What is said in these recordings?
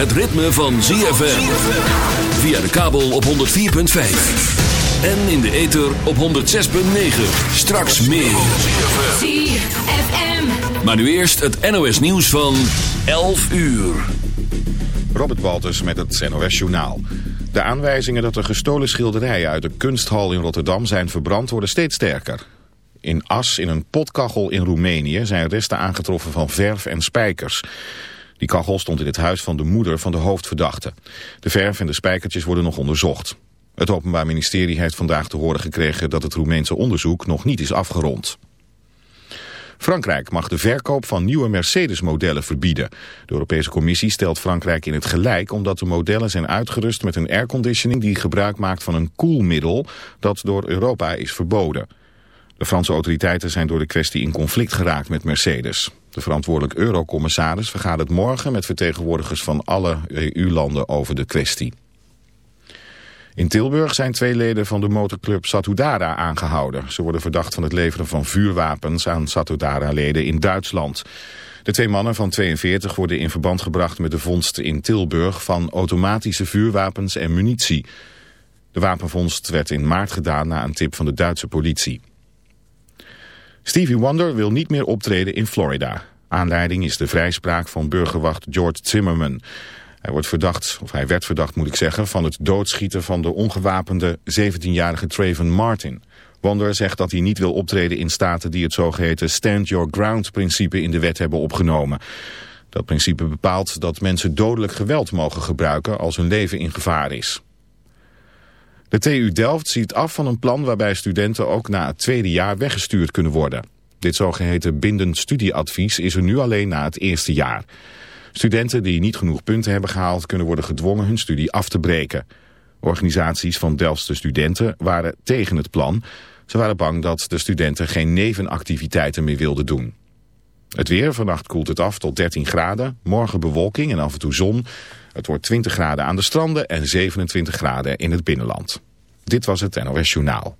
het ritme van ZFM. Via de kabel op 104.5. En in de ether op 106.9. Straks meer. ZFM. Maar nu eerst het NOS nieuws van 11 uur. Robert Walters met het NOS Journaal. De aanwijzingen dat er gestolen schilderijen uit de kunsthal in Rotterdam zijn verbrand worden steeds sterker. In As, in een potkachel in Roemenië, zijn resten aangetroffen van verf en spijkers. Die kachel stond in het huis van de moeder van de hoofdverdachte. De verf en de spijkertjes worden nog onderzocht. Het Openbaar Ministerie heeft vandaag te horen gekregen dat het Roemeense onderzoek nog niet is afgerond. Frankrijk mag de verkoop van nieuwe Mercedes-modellen verbieden. De Europese Commissie stelt Frankrijk in het gelijk omdat de modellen zijn uitgerust met een airconditioning die gebruik maakt van een koelmiddel dat door Europa is verboden. De Franse autoriteiten zijn door de kwestie in conflict geraakt met Mercedes. De verantwoordelijk eurocommissaris vergadert morgen met vertegenwoordigers van alle EU-landen over de kwestie. In Tilburg zijn twee leden van de motorclub Satudara aangehouden. Ze worden verdacht van het leveren van vuurwapens aan Satudara-leden in Duitsland. De twee mannen van 42 worden in verband gebracht met de vondst in Tilburg van automatische vuurwapens en munitie. De wapenvondst werd in maart gedaan na een tip van de Duitse politie. Stevie Wonder wil niet meer optreden in Florida. Aanleiding is de vrijspraak van burgerwacht George Zimmerman. Hij, wordt verdacht, of hij werd verdacht moet ik zeggen, van het doodschieten van de ongewapende 17-jarige Trayvon Martin. Wonder zegt dat hij niet wil optreden in staten die het zogeheten Stand Your Ground principe in de wet hebben opgenomen. Dat principe bepaalt dat mensen dodelijk geweld mogen gebruiken als hun leven in gevaar is. De TU Delft ziet af van een plan waarbij studenten ook na het tweede jaar weggestuurd kunnen worden. Dit zogeheten bindend studieadvies is er nu alleen na het eerste jaar. Studenten die niet genoeg punten hebben gehaald kunnen worden gedwongen hun studie af te breken. Organisaties van Delftse studenten waren tegen het plan. Ze waren bang dat de studenten geen nevenactiviteiten meer wilden doen. Het weer, vannacht koelt het af tot 13 graden. Morgen bewolking en af en toe zon. Het wordt 20 graden aan de stranden en 27 graden in het binnenland. Dit was het NOS Journaal.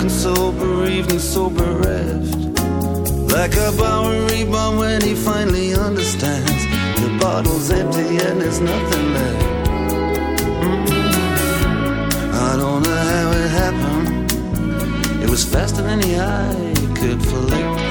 broken, so bereaved and so bereft. Like a Bowery bomb when he finally understands the bottle's empty and there's nothing left. Mm-hmm. I don't know how it happened. It was faster than the eye could flick.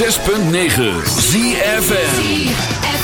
106.9 ZFM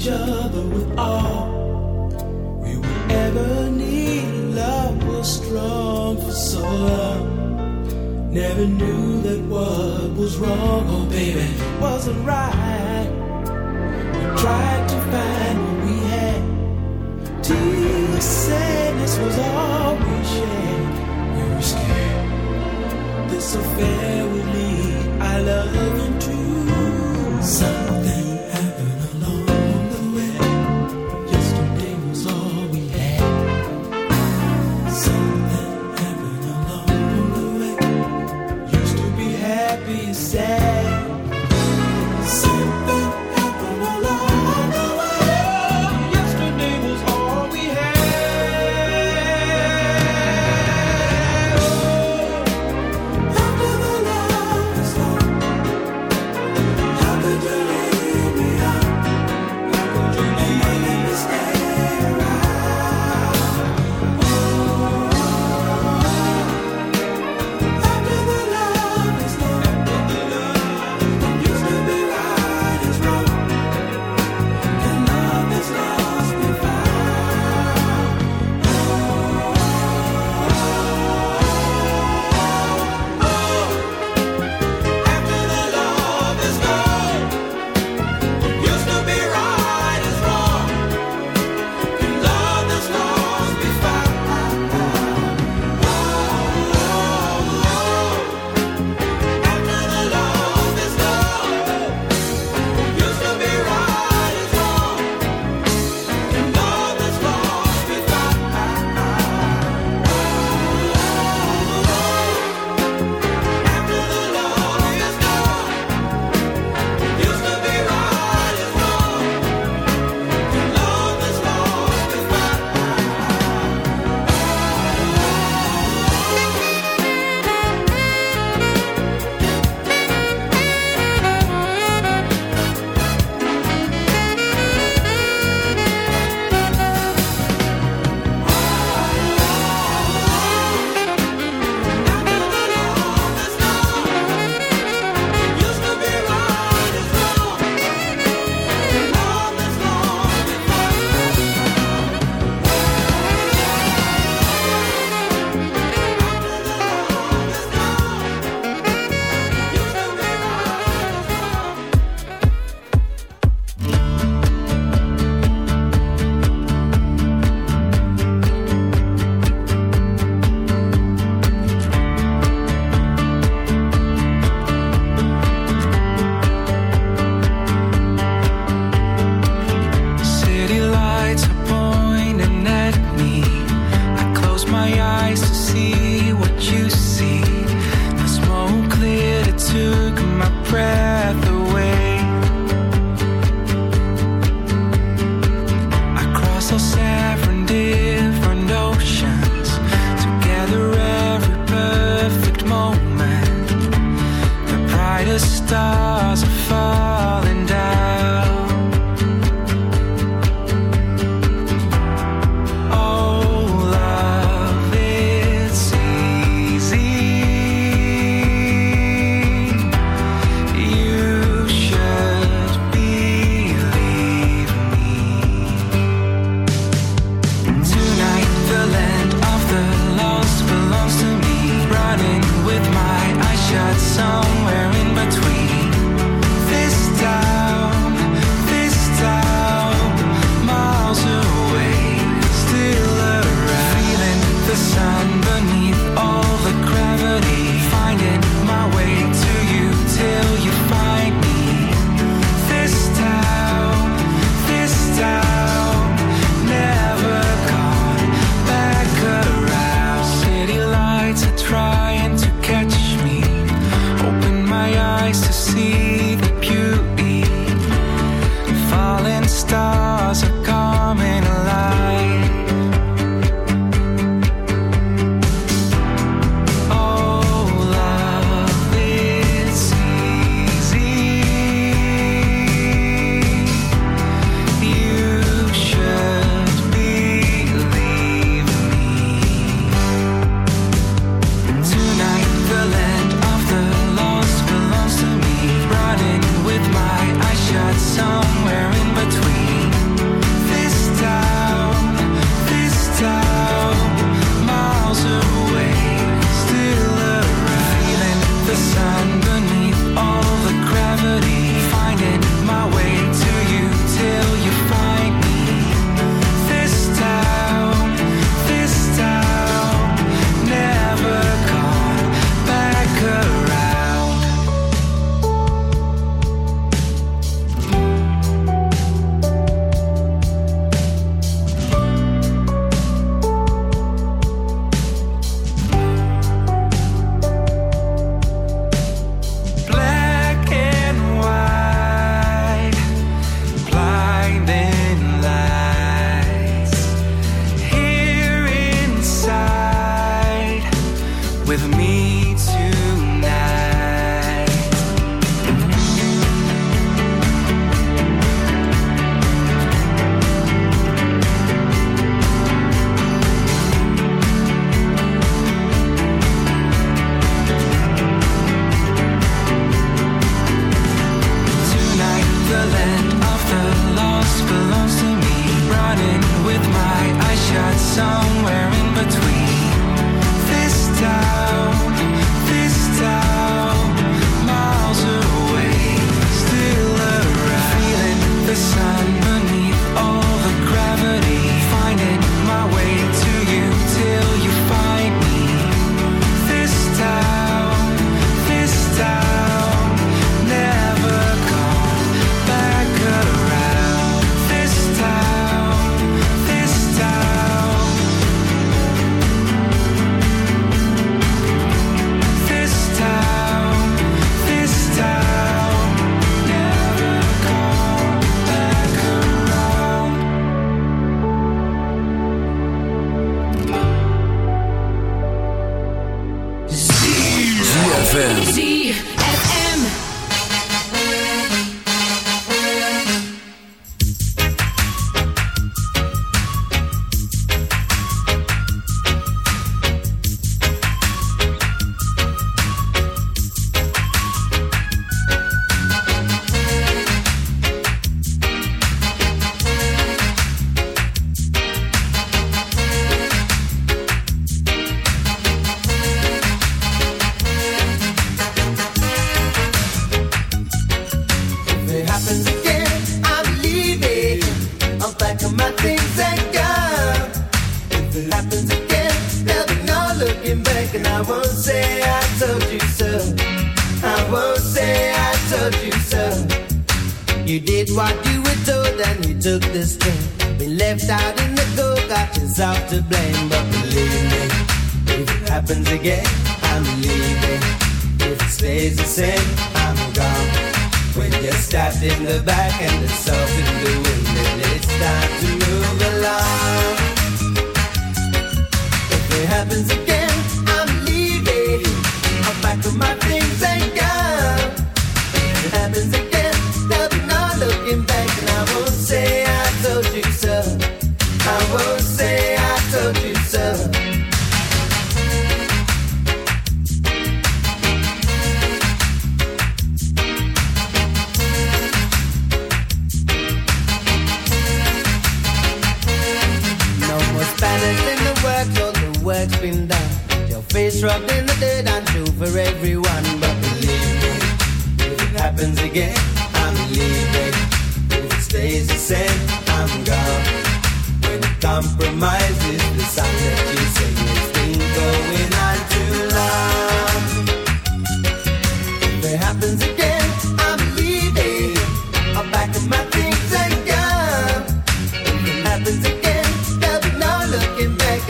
each other with all we will ever need. Love was strong for so long. Never knew that what was wrong, oh baby, wasn't right. We tried to find what we had. Tears, the sadness was all we shared. We were scared this affair would lead. I love.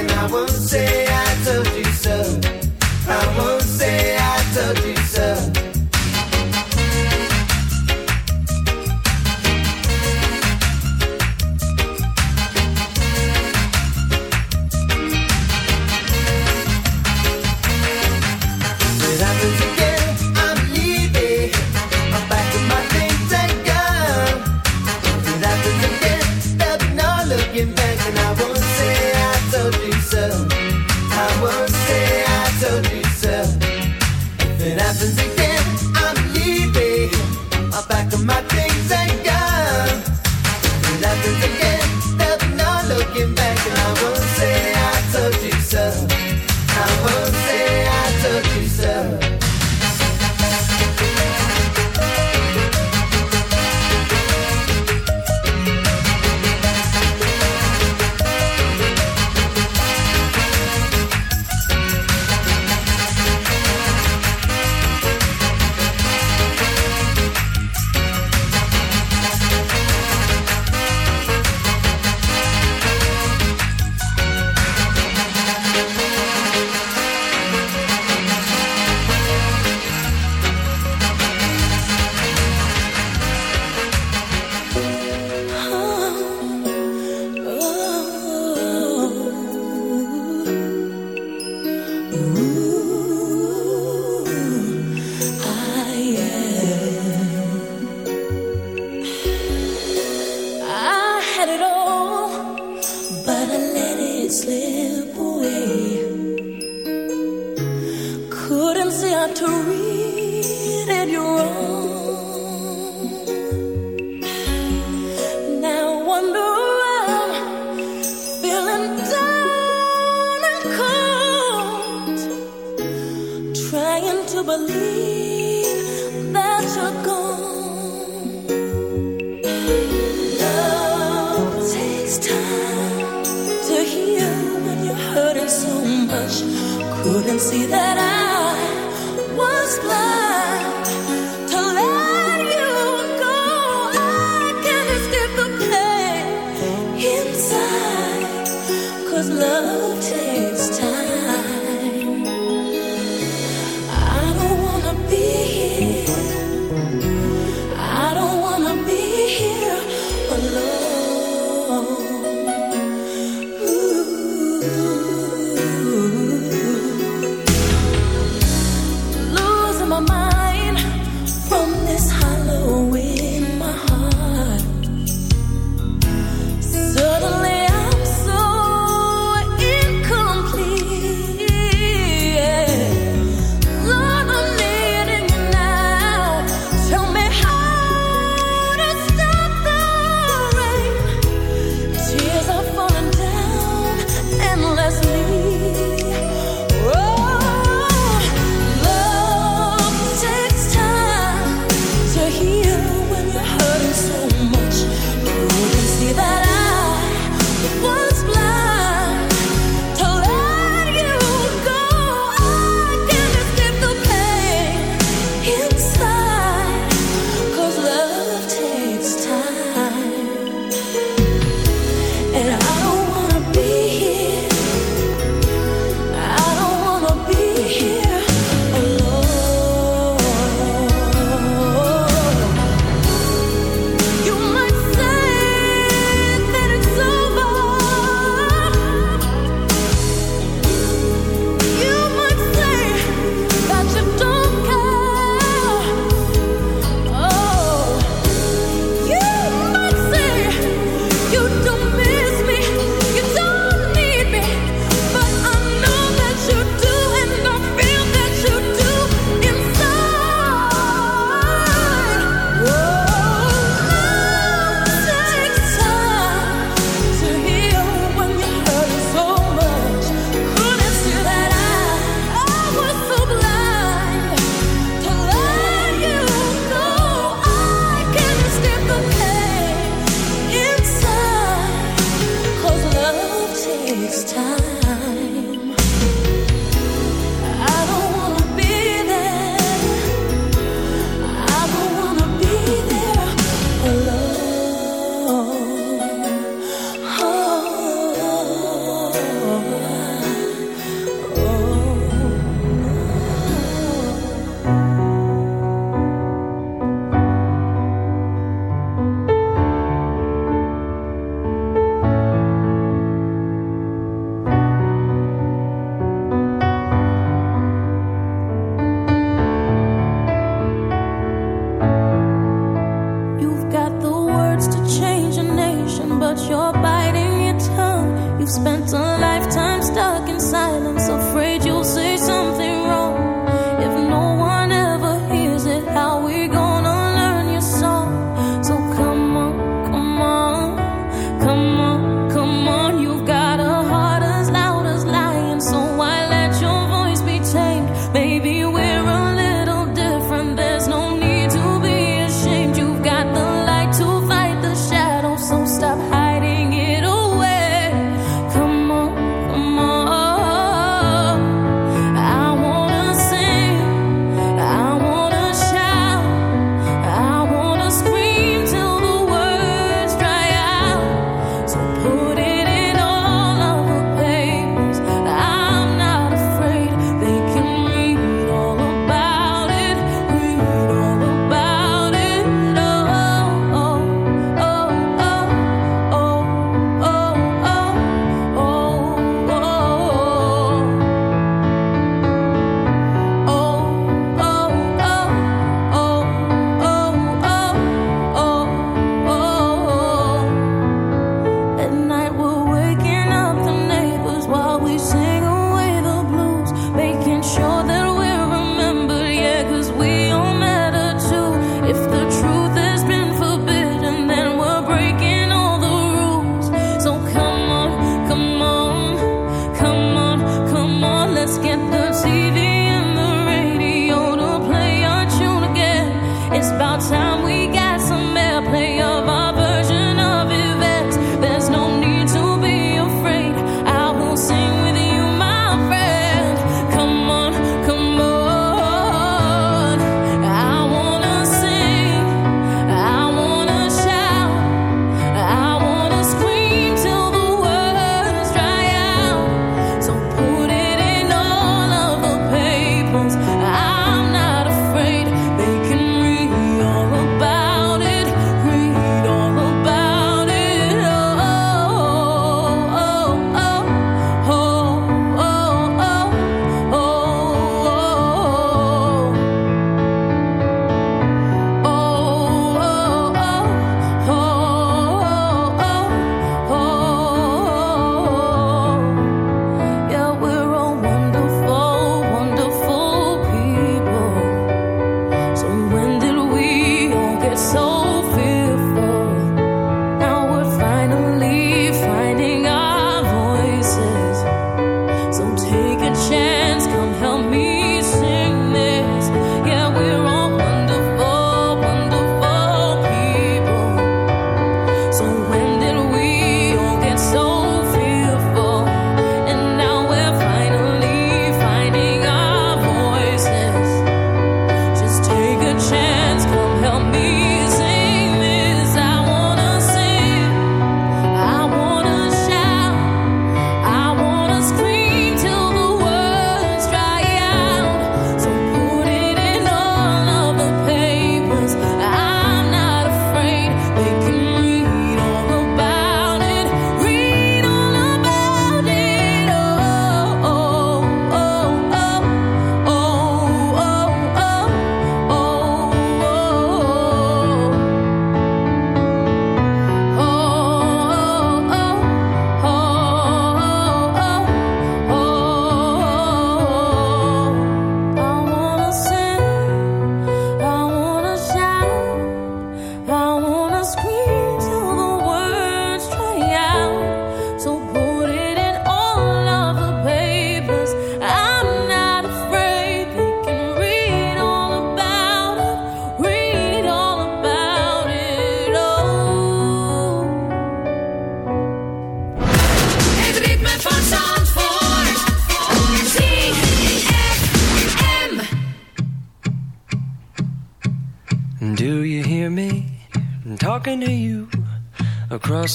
And I won't say I